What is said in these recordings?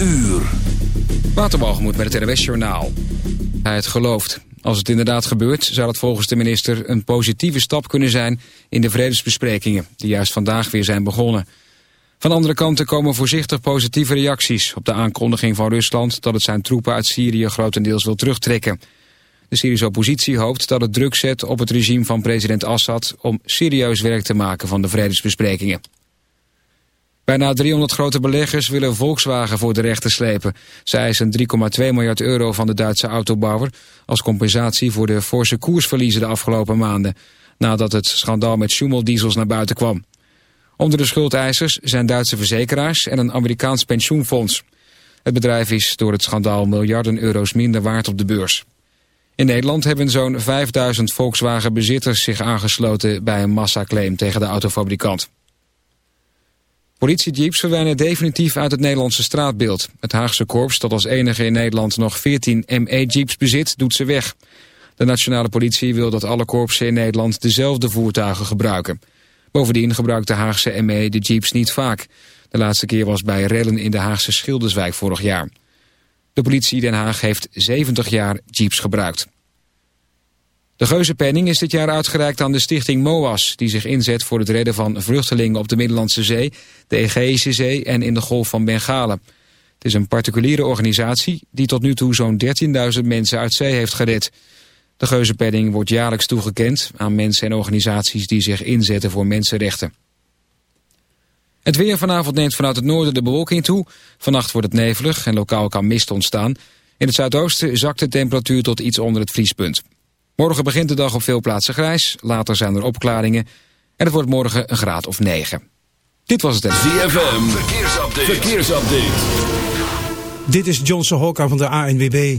uur. Waterbalgemoed met het RWS Journaal. Hij het gelooft. Als het inderdaad gebeurt, zou het volgens de minister een positieve stap kunnen zijn in de vredesbesprekingen, die juist vandaag weer zijn begonnen. Van andere kanten komen voorzichtig positieve reacties op de aankondiging van Rusland dat het zijn troepen uit Syrië grotendeels wil terugtrekken. De Syrische oppositie hoopt dat het druk zet op het regime van president Assad om serieus werk te maken van de vredesbesprekingen. Bijna 300 grote beleggers willen Volkswagen voor de rechter slepen. Zij eisen 3,2 miljard euro van de Duitse autobouwer... als compensatie voor de forse koersverliezen de afgelopen maanden... nadat het schandaal met Schumel-diesels naar buiten kwam. Onder de schuldeisers zijn Duitse verzekeraars en een Amerikaans pensioenfonds. Het bedrijf is door het schandaal miljarden euro's minder waard op de beurs. In Nederland hebben zo'n 5000 Volkswagen-bezitters zich aangesloten... bij een massaclaim tegen de autofabrikant. Politiejeeps verdwijnen definitief uit het Nederlandse straatbeeld. Het Haagse korps, dat als enige in Nederland nog 14 ME-jeeps bezit, doet ze weg. De nationale politie wil dat alle korpsen in Nederland dezelfde voertuigen gebruiken. Bovendien gebruikt de Haagse ME de jeeps niet vaak. De laatste keer was bij rellen in de Haagse Schilderswijk vorig jaar. De politie Den Haag heeft 70 jaar jeeps gebruikt. De Geuzenpenning is dit jaar uitgereikt aan de stichting MOAS... die zich inzet voor het redden van vluchtelingen op de Middellandse Zee... de Egeïsche Zee en in de Golf van Bengalen. Het is een particuliere organisatie die tot nu toe zo'n 13.000 mensen uit zee heeft gered. De Geuzenpenning wordt jaarlijks toegekend aan mensen en organisaties... die zich inzetten voor mensenrechten. Het weer vanavond neemt vanuit het noorden de bewolking toe. Vannacht wordt het nevelig en lokaal kan mist ontstaan. In het zuidoosten zakt de temperatuur tot iets onder het vriespunt. Morgen begint de dag op veel plaatsen grijs. Later zijn er opklaringen. En het wordt morgen een graad of 9. Dit was het. ZFM. Verkeersupdate. Verkeersupdate. Dit is Johnson Hokka van de ANWB.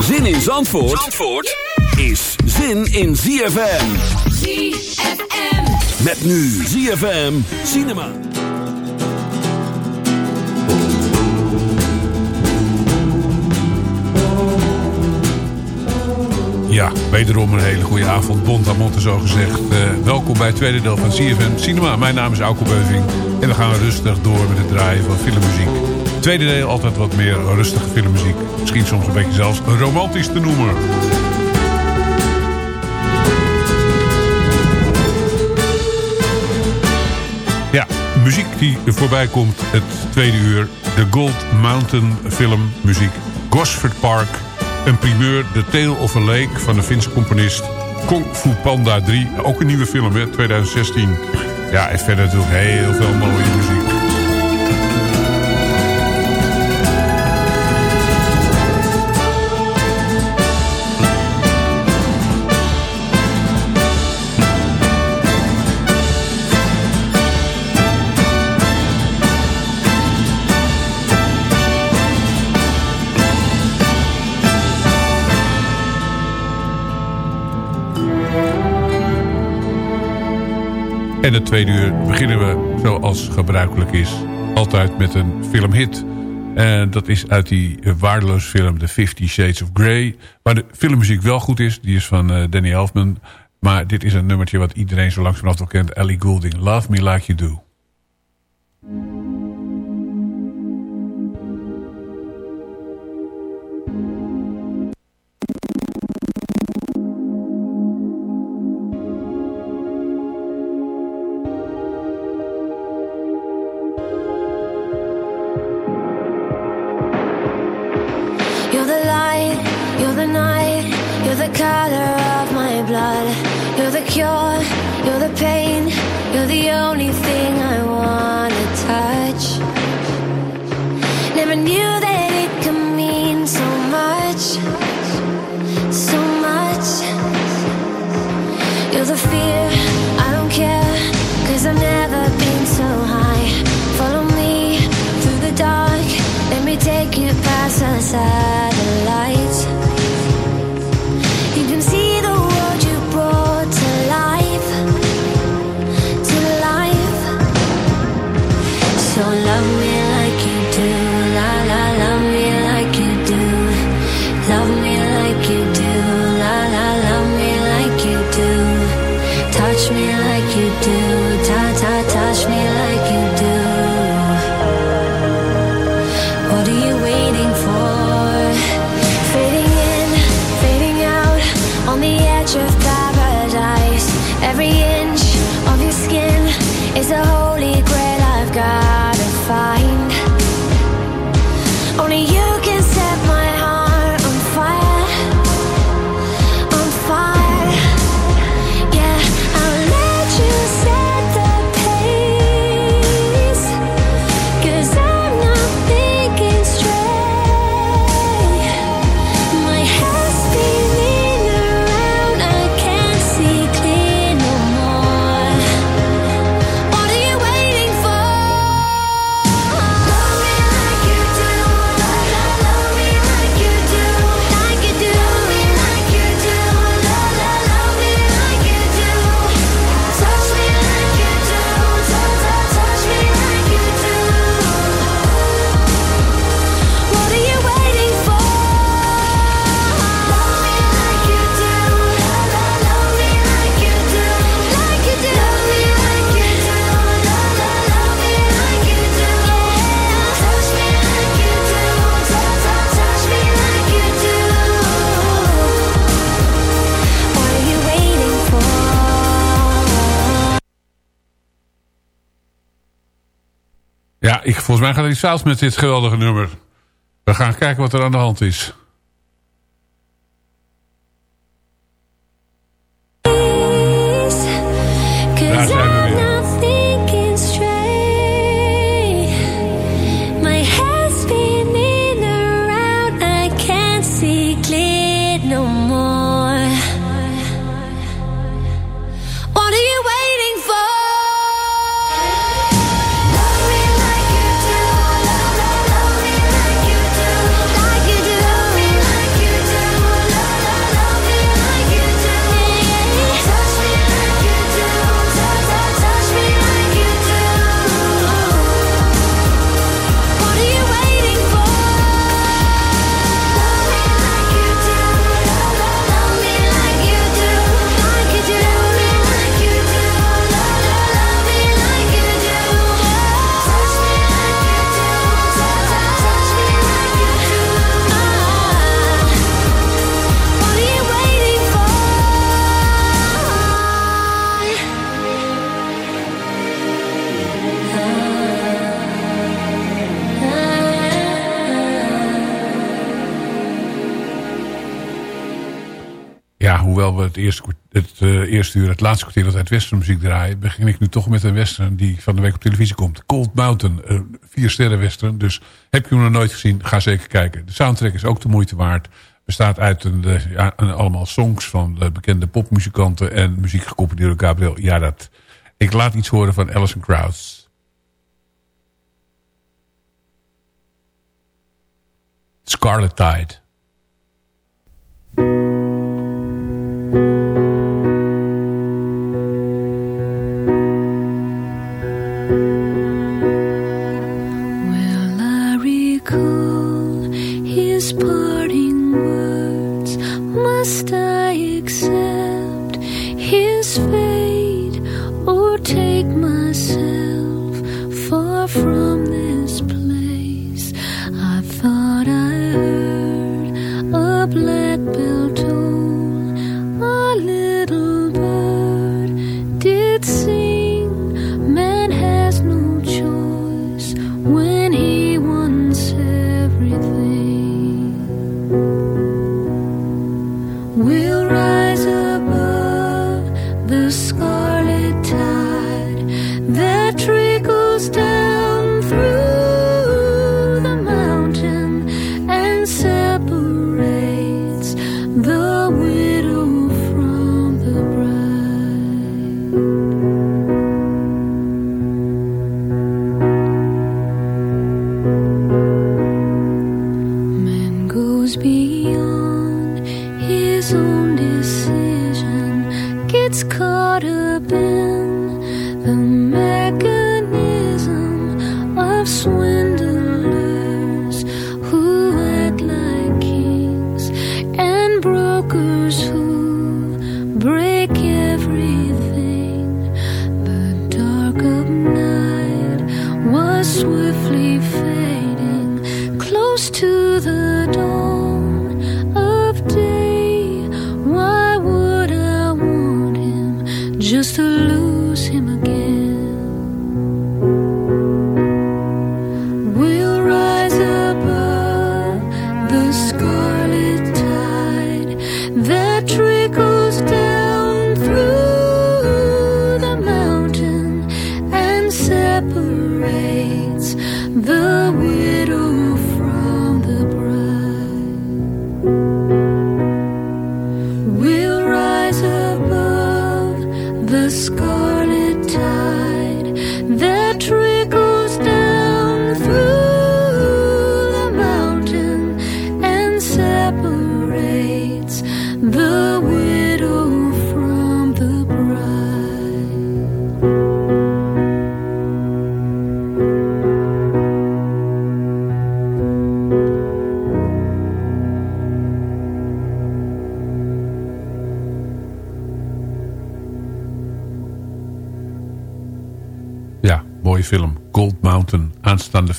Zin in Zandvoort, Zandvoort is zin in ZFM. ZFM. Met nu ZFM Cinema. Ja, wederom een hele goede avond. Bond aan zo gezegd. Uh, welkom bij het tweede deel van CFM Cinema. Mijn naam is Auke Beuving. En we gaan rustig door met het draaien van filmmuziek. Tweede deel altijd wat meer rustige filmmuziek. Misschien soms een beetje zelfs romantisch te noemen. Ja, muziek die voorbij komt het tweede uur. De Gold Mountain filmmuziek. Gosford Park een primeur, The Tale of a Lake van de Finse componist Kung Fu Panda 3. Ook een nieuwe film, hè, 2016. Ja, en verder natuurlijk heel veel mooie muziek. En het tweede uur beginnen we, zoals gebruikelijk is, altijd met een filmhit. En dat is uit die waardeloze film The Fifty Shades of Grey. Waar de filmmuziek wel goed is, die is van uh, Danny Elfman. Maar dit is een nummertje wat iedereen zo vanaf wel kent. Ellie Goulding, Love Me Like You Do. Volgens mij gaat hij zelfs met dit geweldige nummer. We gaan kijken wat er aan de hand is. Eerste, het, uh, eerste uur, het laatste kwartier altijd westernmuziek draaien... begin ik nu toch met een western die van de week op televisie komt. Cold Mountain, een vier sterren western. Dus heb je hem nog nooit gezien, ga zeker kijken. De soundtrack is ook de moeite waard. Bestaat uit een, ja, allemaal songs van de bekende popmuzikanten... en muziek gecomponeerd door Gabriel. Ja, dat, ik laat iets horen van Alison Krauss. Scarlet Tide. apart.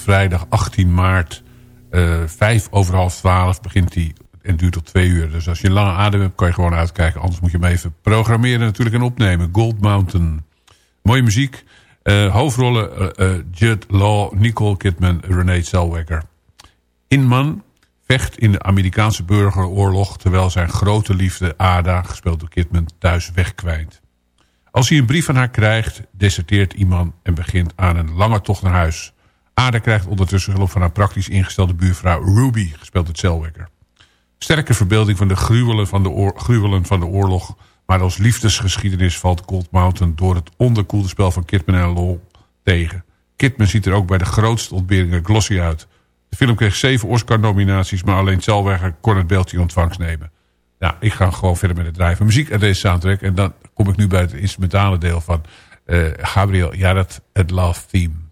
Vrijdag 18 maart. Uh, vijf over half twaalf begint hij en duurt tot twee uur. Dus als je een lange adem hebt kan je gewoon uitkijken. Anders moet je hem even programmeren natuurlijk en opnemen. Gold Mountain. Mooie muziek. Uh, hoofdrollen uh, Judd Law, Nicole Kidman, Renee Zellweger. Inman vecht in de Amerikaanse burgeroorlog... terwijl zijn grote liefde Ada, gespeeld door Kidman, thuis wegkwijnt. Als hij een brief van haar krijgt, deserteert iemand en begint aan een lange tocht naar huis. Ada krijgt ondertussen hulp van haar praktisch ingestelde buurvrouw Ruby, gespeeld door Zellweger. Sterke verbeelding van de gruwelen van de, gruwelen van de oorlog... maar als liefdesgeschiedenis valt Cold Mountain... door het onderkoelde spel van Kidman en Lol tegen. Kidman ziet er ook bij de grootste ontberingen glossy uit. De film kreeg zeven Oscar-nominaties... maar alleen Zellweger kon het beeldje in ontvangst nemen. Nou, ik ga gewoon verder met het draaien van muziek en deze soundtrack. En dan kom ik nu bij het instrumentale deel van uh, Gabriel Jarat, het Love Theme.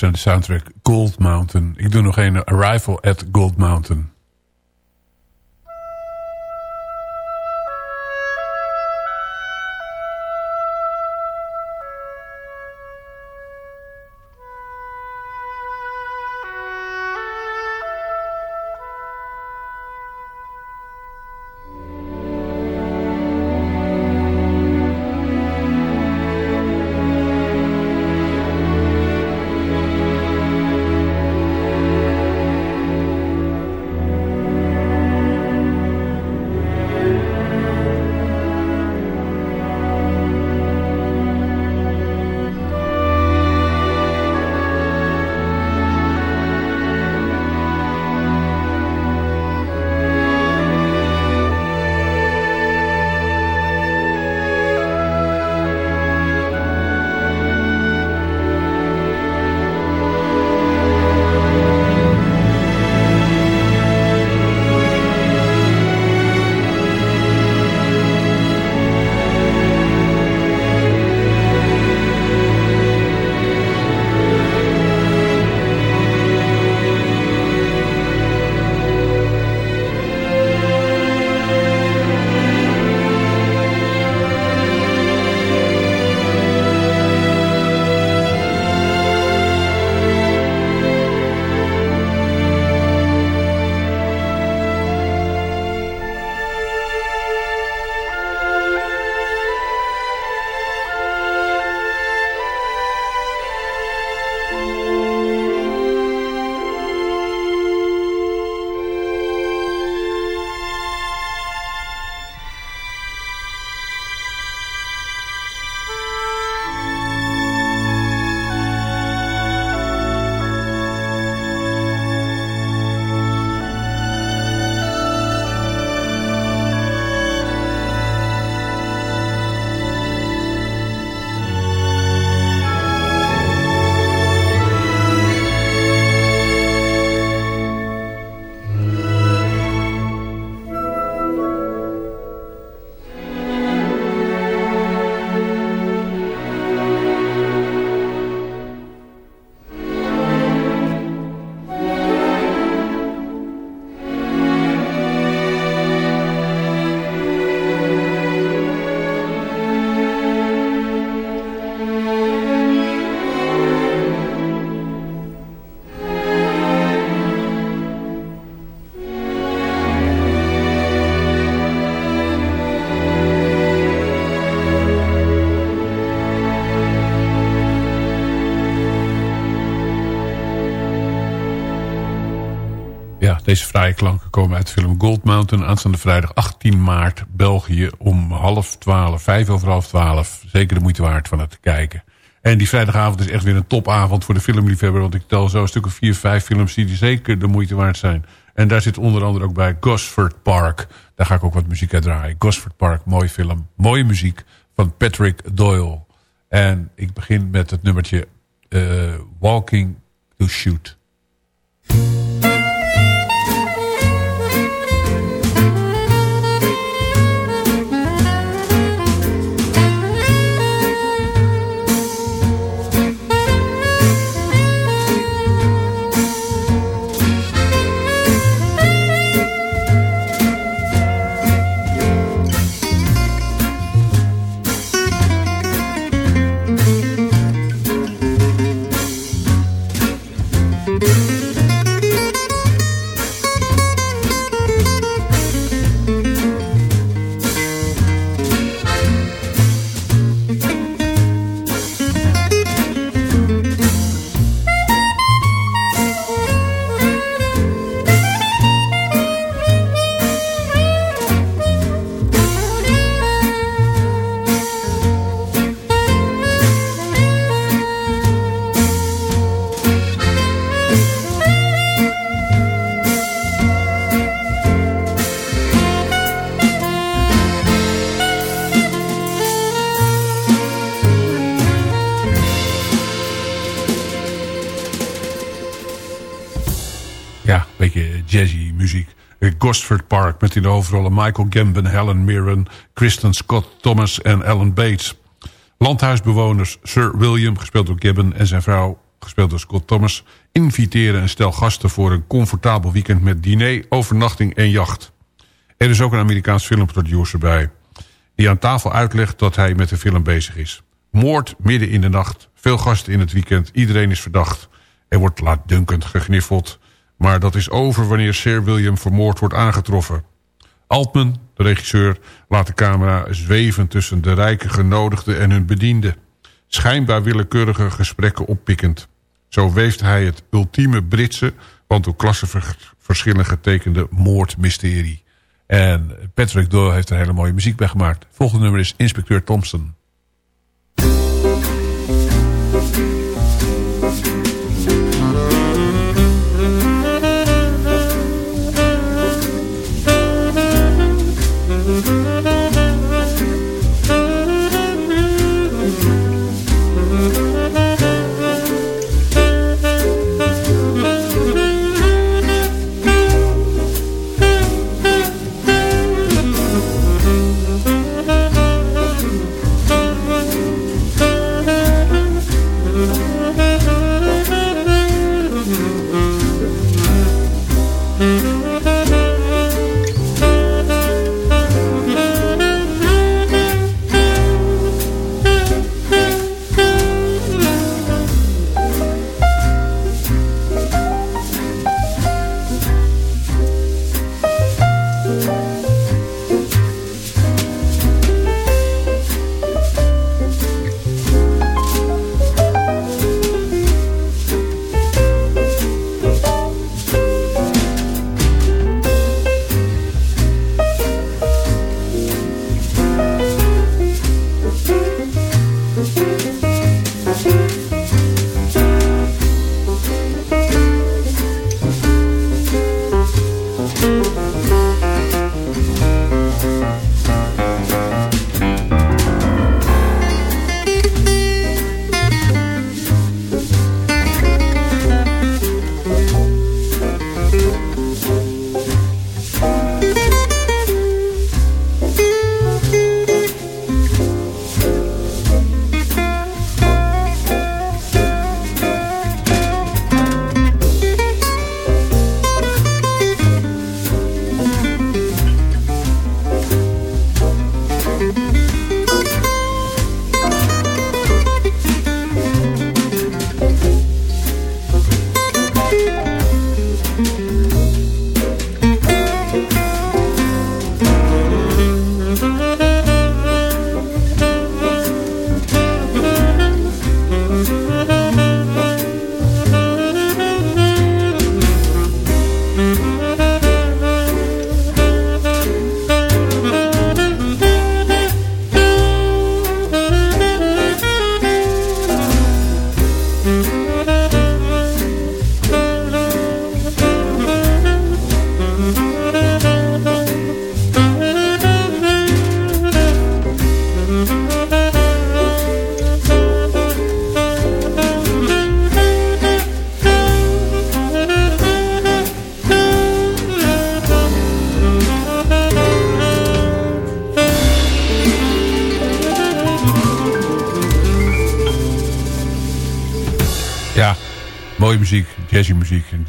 Naar de soundtrack Gold Mountain. Ik doe nog een Arrival at Gold Mountain. Deze fraaie klanken komen uit de film Gold Mountain. Aanstaande vrijdag 18 maart, België om half twaalf, vijf over half twaalf. Zeker de moeite waard van het kijken. En die vrijdagavond is echt weer een topavond voor de filmliefhebber. Want ik tel zo een stuk of vier, vijf films die zeker de moeite waard zijn. En daar zit onder andere ook bij Gosford Park. Daar ga ik ook wat muziek uit draaien. Gosford Park, mooie film. Mooie muziek van Patrick Doyle. En ik begin met het nummertje uh, Walking to Shoot. Gosford Park... met in de hoofdrollen Michael Gambon, Helen Mirren... Kristen Scott Thomas en Ellen Bates. Landhuisbewoners Sir William, gespeeld door Gibbon... en zijn vrouw gespeeld door Scott Thomas... inviteren een stel gasten voor een comfortabel weekend... met diner, overnachting en jacht. Er is ook een Amerikaans filmproducer bij... die aan tafel uitlegt dat hij met de film bezig is. Moord midden in de nacht, veel gasten in het weekend, iedereen is verdacht. Er wordt laatdunkend gegniffeld... maar dat is over wanneer Sir William vermoord wordt aangetroffen... Altman, de regisseur, laat de camera zweven tussen de rijke genodigden en hun bedienden. Schijnbaar willekeurige gesprekken oppikkend. Zo weeft hij het ultieme Britse, want door klassenverschillen getekende moordmysterie. En Patrick Doyle heeft er hele mooie muziek bij gemaakt. Volgende nummer is Inspecteur Thompson.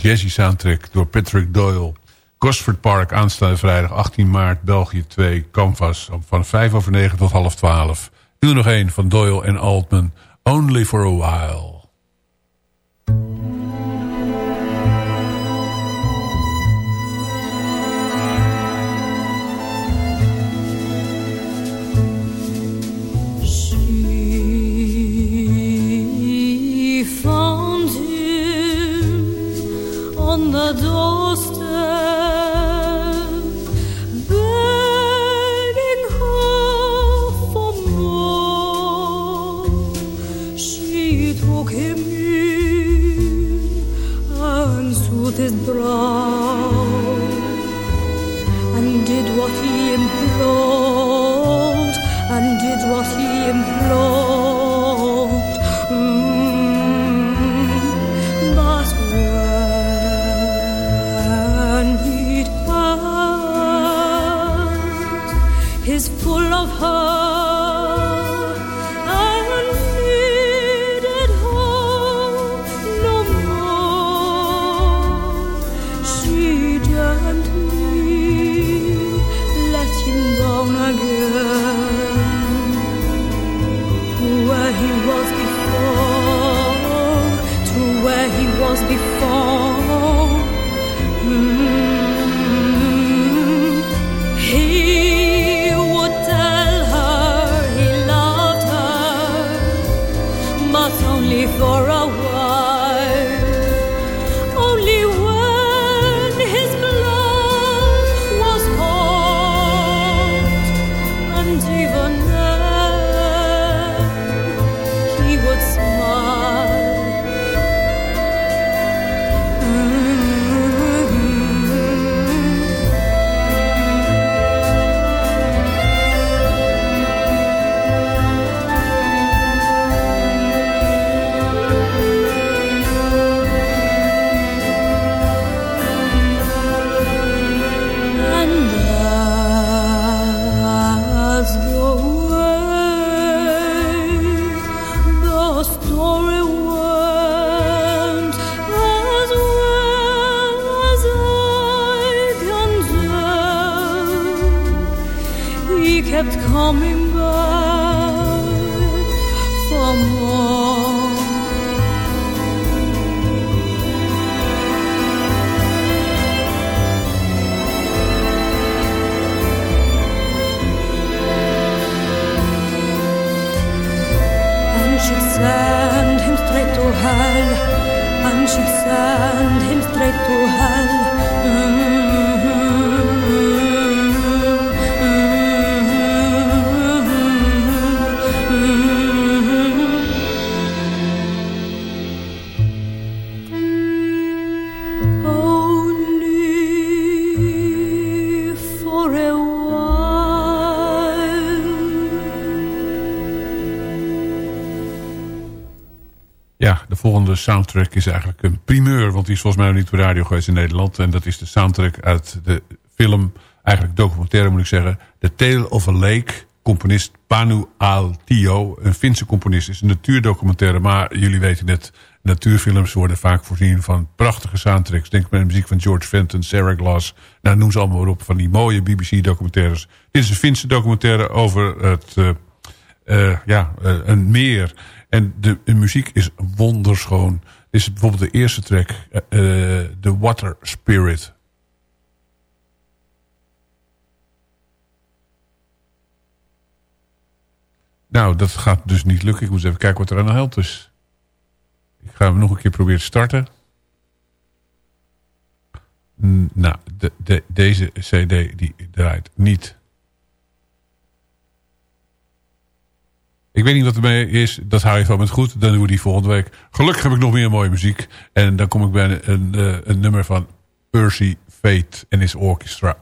Jazzy soundtrack door Patrick Doyle. Gosford Park, aanstaande vrijdag 18 maart, België 2, Canvas. Van 5 over 9 tot half 12. Nu nog één van Doyle en Altman. Only for a while. She'd send him straight to hell. Soundtrack is eigenlijk een primeur. Want die is volgens mij nog niet op de radio geweest in Nederland. En dat is de soundtrack uit de film, eigenlijk documentaire moet ik zeggen. The Tale of a Lake. Componist Panu Al-Tio. Een Finse componist. Is een natuurdocumentaire. Maar jullie weten net, natuurfilms worden vaak voorzien van prachtige soundtracks. Denk bij de muziek van George Fenton, Sarah Glass. Nou, noem ze allemaal maar op van die mooie BBC-documentaires. Dit is een Finse documentaire over het... eh, eh, ja, eh, een meer. En de, de muziek is wonderschoon. Dit is bijvoorbeeld de eerste track, eh, eh, The Water Spirit. Nou, dat gaat dus niet lukken. Ik moet even kijken wat er aan de hand is. Ik ga hem nog een keer proberen te starten. Nou, de, de, deze cd die draait niet. Ik weet niet wat ermee is. Dat hou je van met goed. Dan doen we die volgende week. Gelukkig heb ik nog meer mooie muziek. En dan kom ik bij een, een, eh, een nummer van Percy Fate en his orchestra.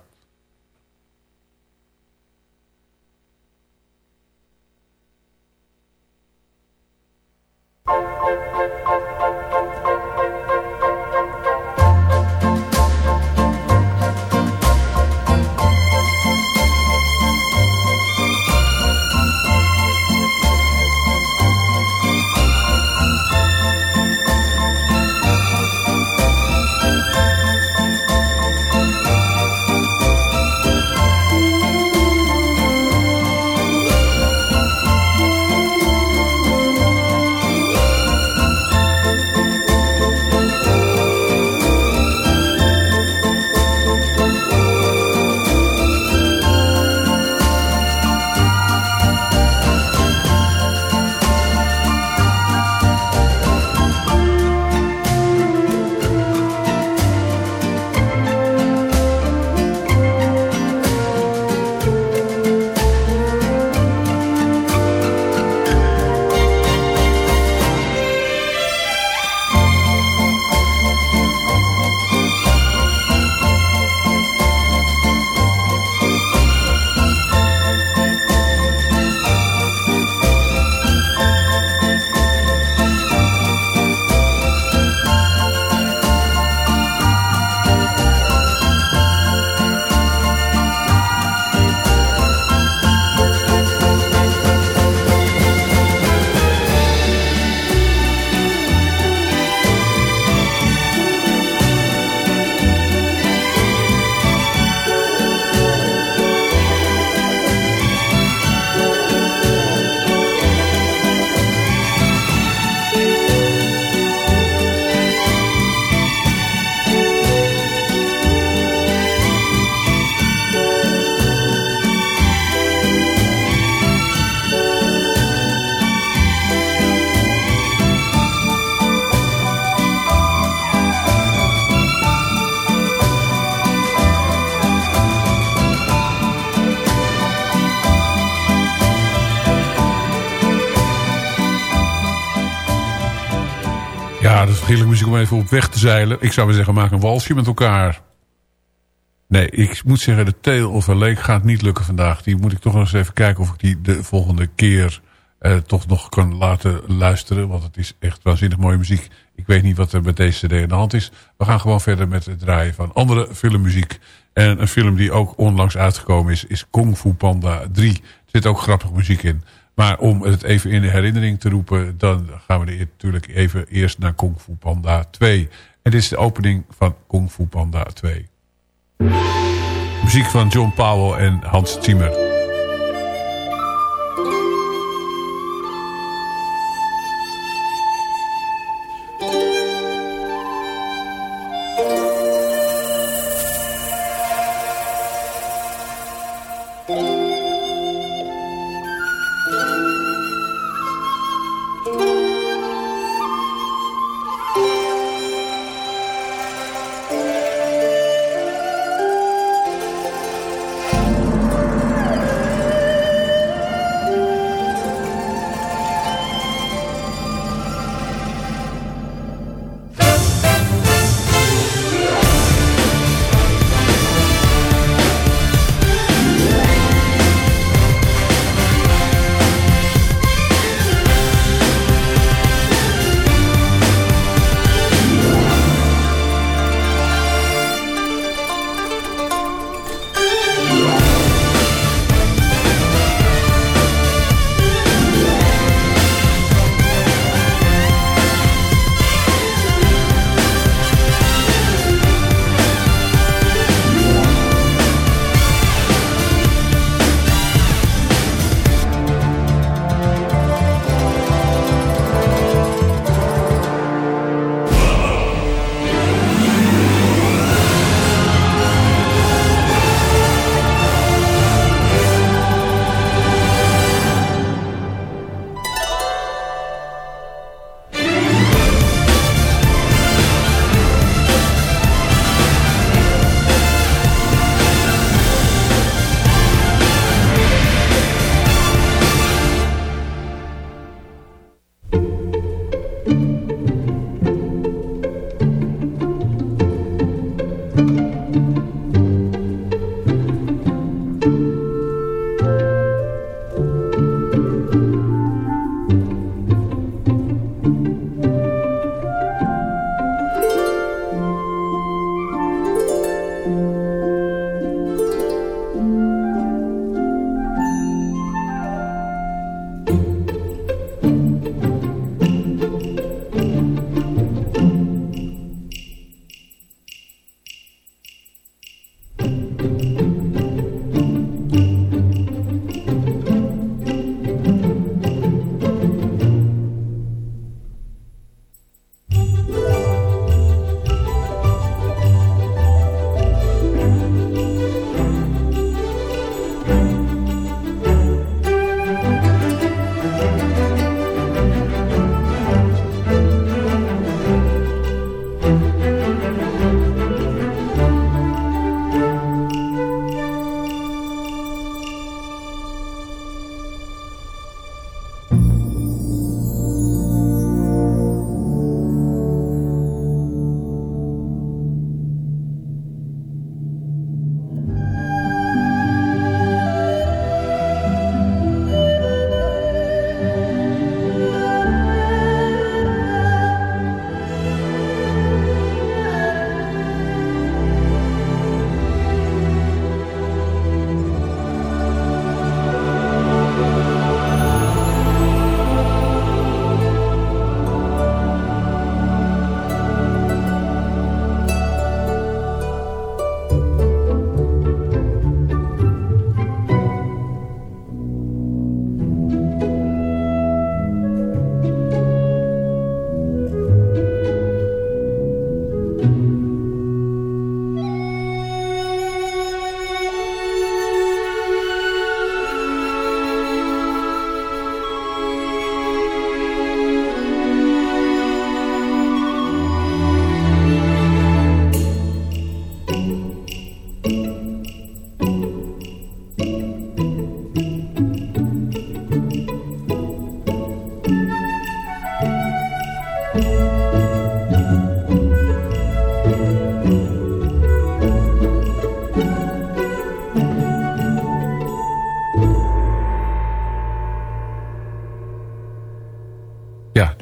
Muziek om even op weg te zeilen. Ik zou maar zeggen, maak een walsje met elkaar. Nee, ik moet zeggen, de Tale of a Lake gaat niet lukken vandaag. Die moet ik toch nog eens even kijken of ik die de volgende keer eh, toch nog kan laten luisteren. Want het is echt waanzinnig mooie muziek. Ik weet niet wat er met deze cd aan de hand is. We gaan gewoon verder met het draaien van andere filmmuziek. En een film die ook onlangs uitgekomen is, is Kung Fu Panda 3. Er zit ook grappige muziek in. Maar om het even in de herinnering te roepen... dan gaan we natuurlijk even eerst naar Kung Fu Panda 2. En dit is de opening van Kung Fu Panda 2. Muziek van John Powell en Hans Zimmer.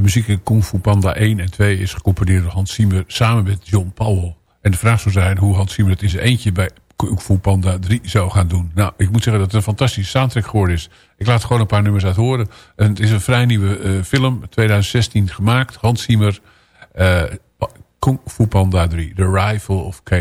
Muziek in Kung Fu Panda 1 en 2 is gecomponeerd door Hans Zimmer samen met John Powell. En de vraag zou zijn hoe Hans Zimmer het in zijn eentje bij Kung Fu Panda 3 zou gaan doen. Nou, ik moet zeggen dat het een fantastische soundtrack geworden is. Ik laat gewoon een paar nummers uit horen. En het is een vrij nieuwe uh, film, 2016 gemaakt. Hans Zimmer, uh, Kung Fu Panda 3, The Rifle of K.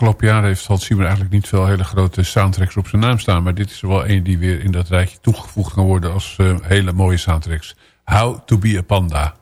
afgelopen jaar heeft Hans Zimmer eigenlijk niet veel hele grote soundtracks op zijn naam staan. Maar dit is er wel een die weer in dat rijtje toegevoegd kan worden als uh, hele mooie soundtracks. How to be a Panda.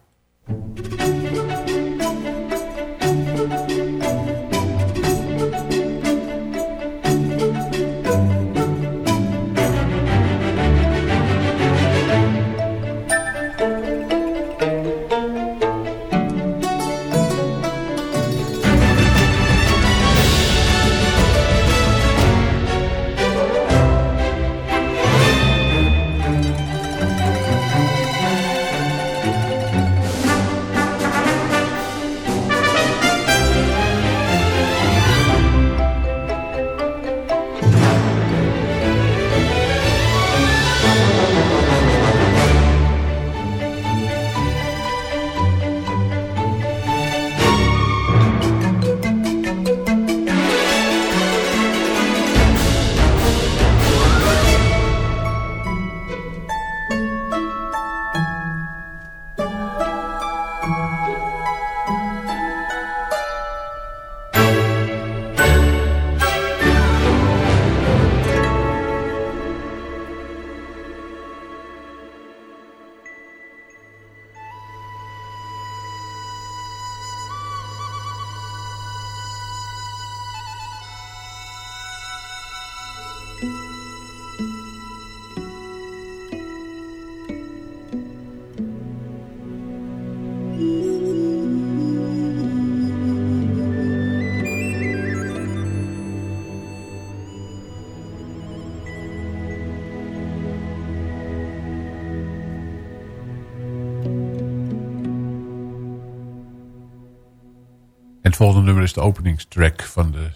Volgende nummer is de openingstrack van de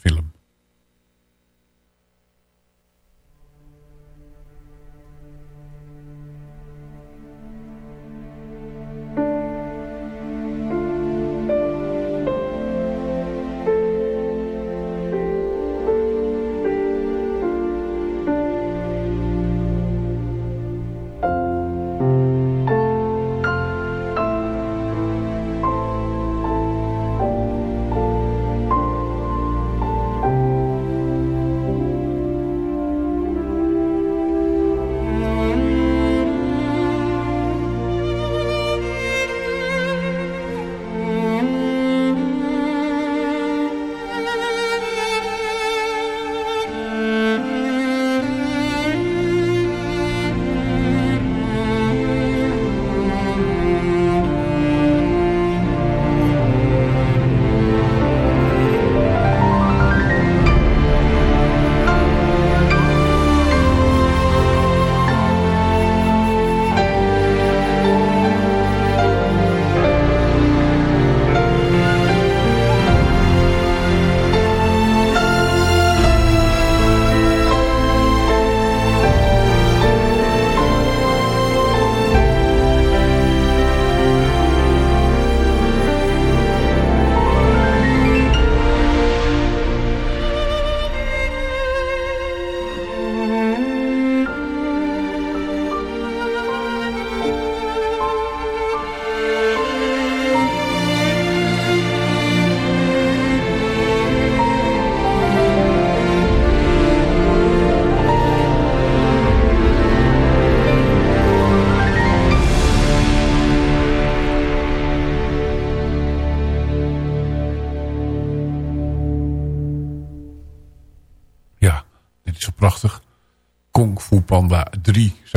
film.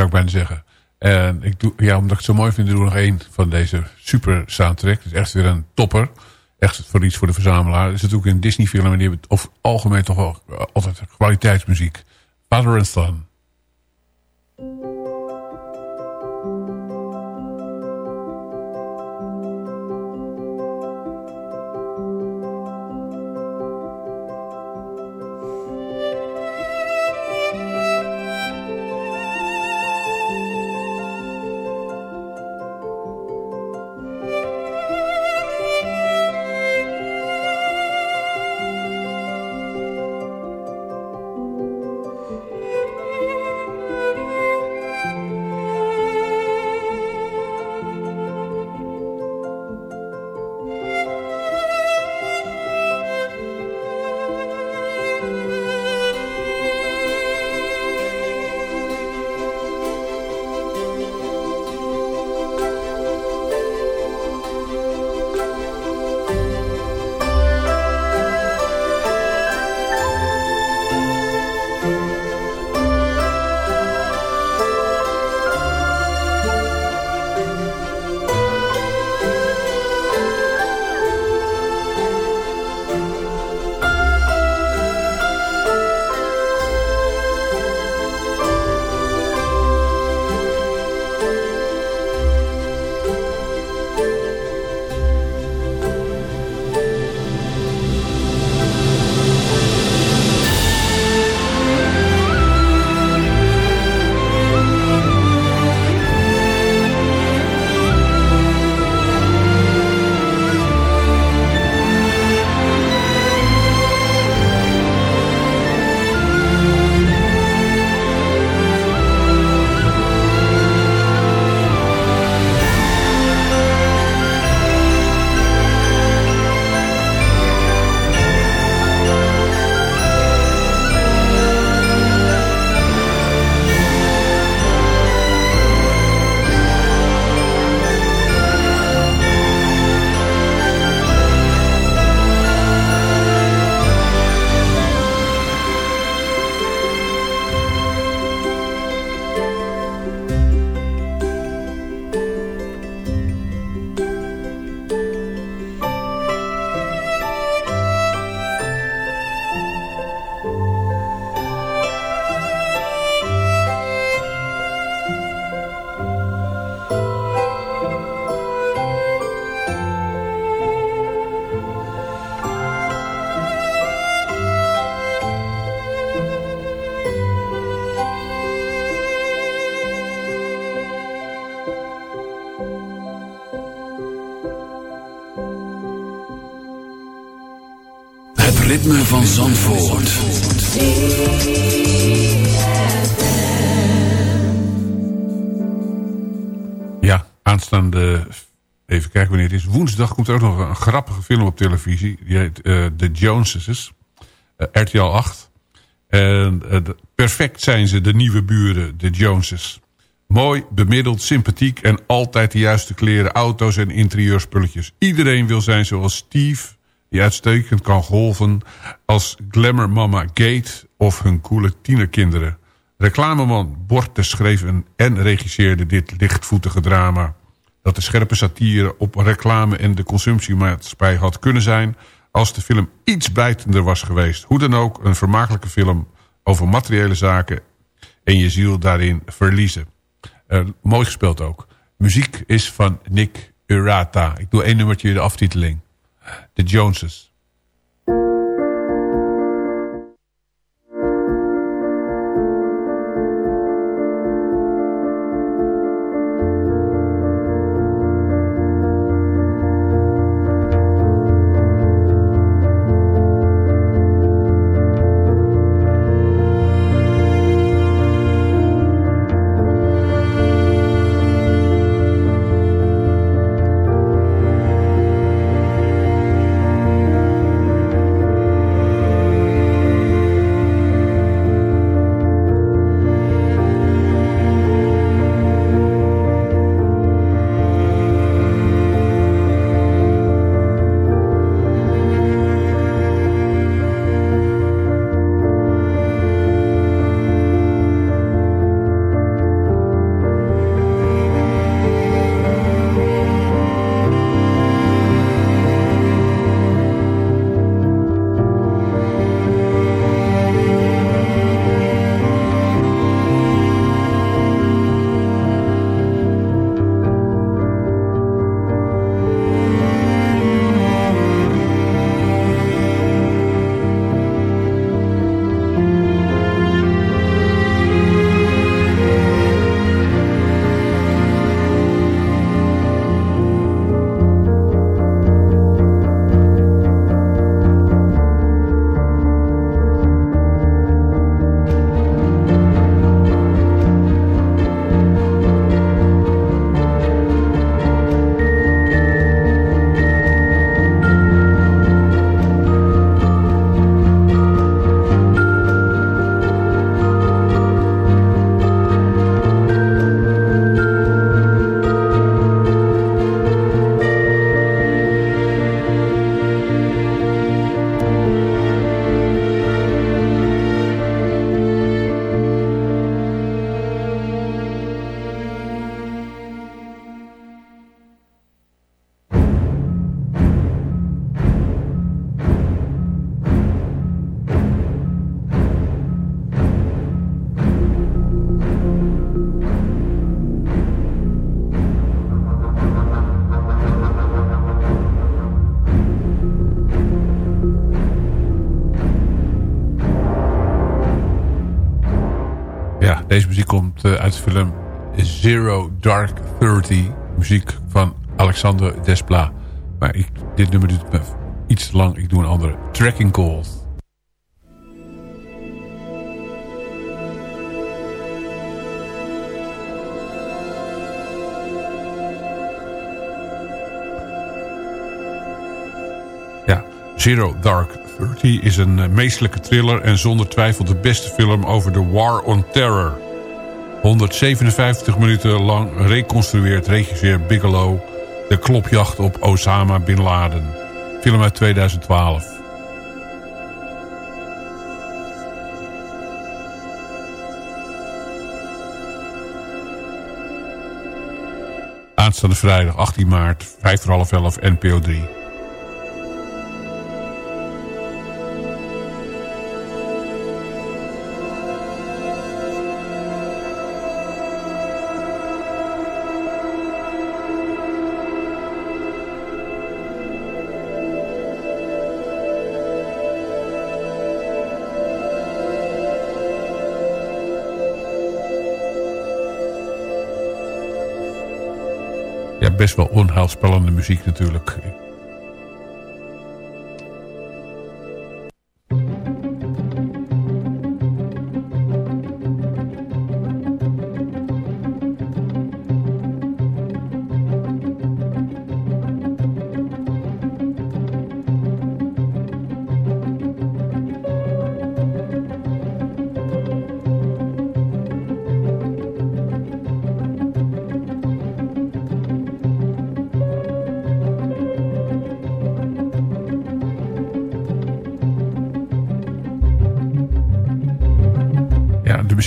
Zou bijna zeggen. En ik doe, ja, omdat ik het zo mooi vind, doe ik nog één van deze super soundtrack. Het is echt weer een topper. Echt voor iets voor de verzamelaar. Het is natuurlijk een Disney film en of algemeen toch wel eh, altijd kwaliteitsmuziek. Father and Son. Ritme van Zandvoort. Ja, aanstaande... Even kijken wanneer het is. Woensdag komt er ook nog een grappige film op televisie. Die heet uh, The Joneses. Uh, RTL 8. En uh, perfect zijn ze, de nieuwe buren, de Joneses. Mooi, bemiddeld, sympathiek en altijd de juiste kleren, auto's en interieurspulletjes. Iedereen wil zijn zoals Steve, die uitstekend kan golven als Glamour Mama Gate of hun coole tienerkinderen. Reclameman Borte schreef een en regisseerde dit lichtvoetige drama. Dat de scherpe satire op reclame en de consumptiemaatschappij had kunnen zijn... als de film iets bijtender was geweest. Hoe dan ook, een vermakelijke film over materiële zaken... en je ziel daarin verliezen. Uh, mooi gespeeld ook. Muziek is van Nick Urata. Ik doe één nummertje de aftiteling. The Joneses. Deze muziek komt uit de film Zero Dark Thirty. Muziek van Alexander Desplat. Maar ik, dit nummer duurt me iets te lang. Ik doe een andere. Tracking Calls. Ja, Zero Dark Thirty is een meestelijke thriller... en zonder twijfel de beste film over de War on Terror. 157 minuten lang reconstrueert regisseur Bigelow... de klopjacht op Osama Bin Laden. Film uit 2012. Aanstaande vrijdag 18 maart, 5 voor half 11, NPO 3. Best wel onheilspellende muziek natuurlijk.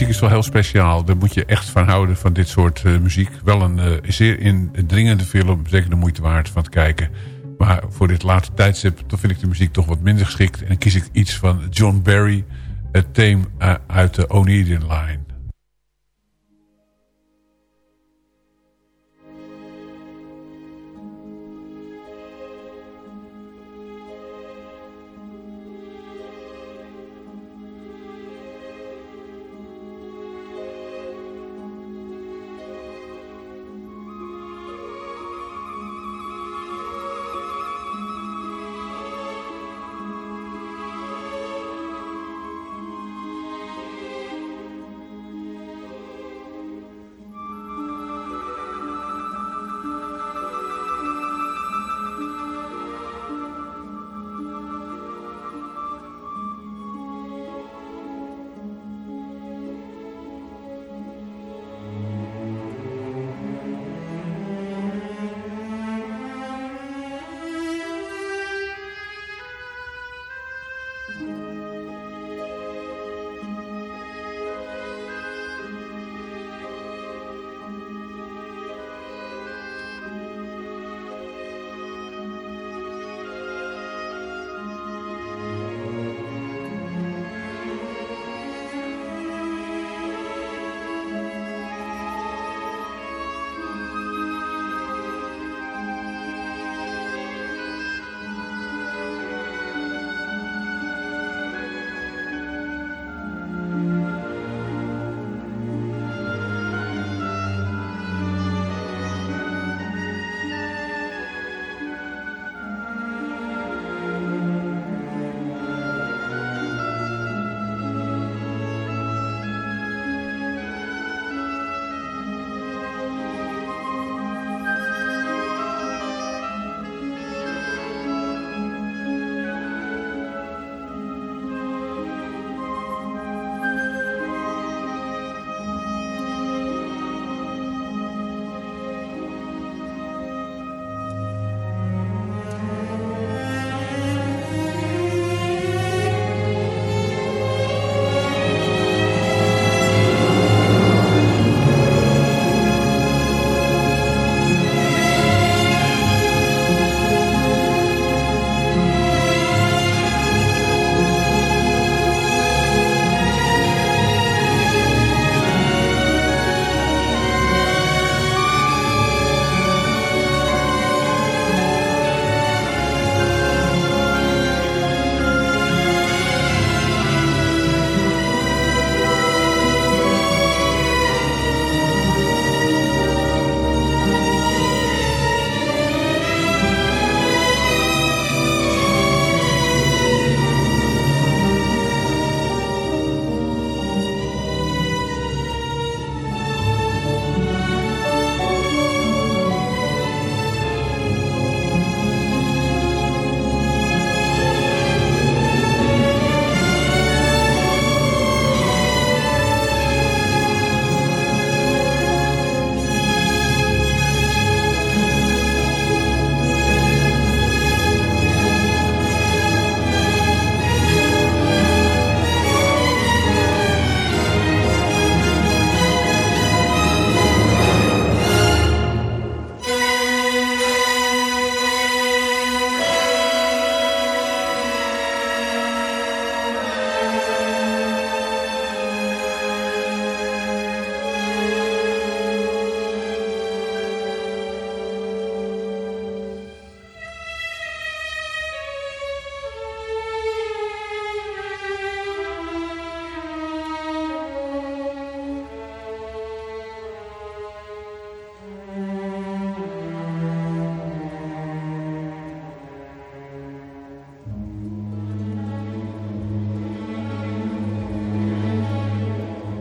Is wel heel speciaal. Daar moet je echt van houden van dit soort uh, muziek. Wel een uh, zeer indringende film. Zeker de moeite waard van het kijken. Maar voor dit laatste tijdstip vind ik de muziek toch wat minder geschikt. En dan kies ik iets van John Barry. Het theme uh, uit de Onedian Line.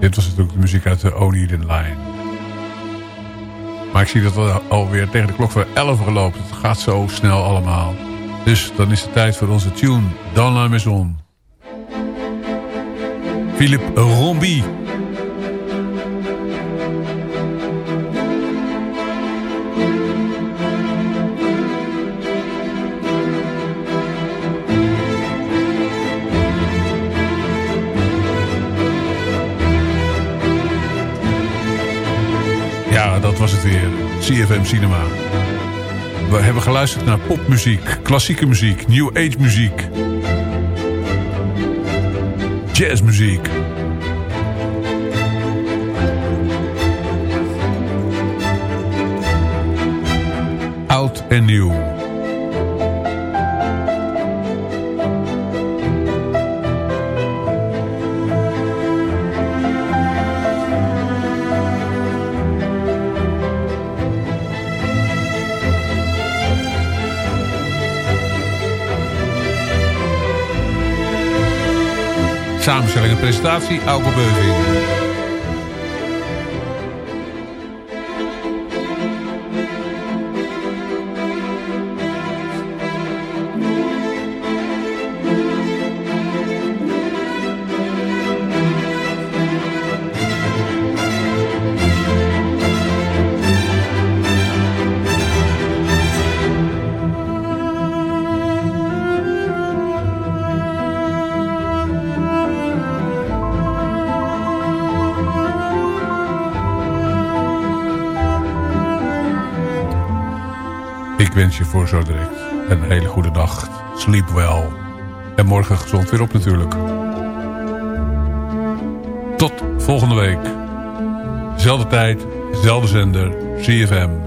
Dit was natuurlijk de muziek uit de Oneiden Line. Maar ik zie dat we alweer tegen de klok van 11 gelopen. Het gaat zo snel allemaal. Dus dan is het tijd voor onze tune. Dans la maison. Philippe Rombi. CFM Cinema. We hebben geluisterd naar popmuziek, klassieke muziek, new age muziek. Jazzmuziek. Oud en nieuw. Samenstelling en presentatie, Auke Beuving. Je voor zo direct een hele goede nacht. Sleep well. En morgen gezond weer op natuurlijk. Tot volgende week. Zelfde tijd, zelfde zender, CFM.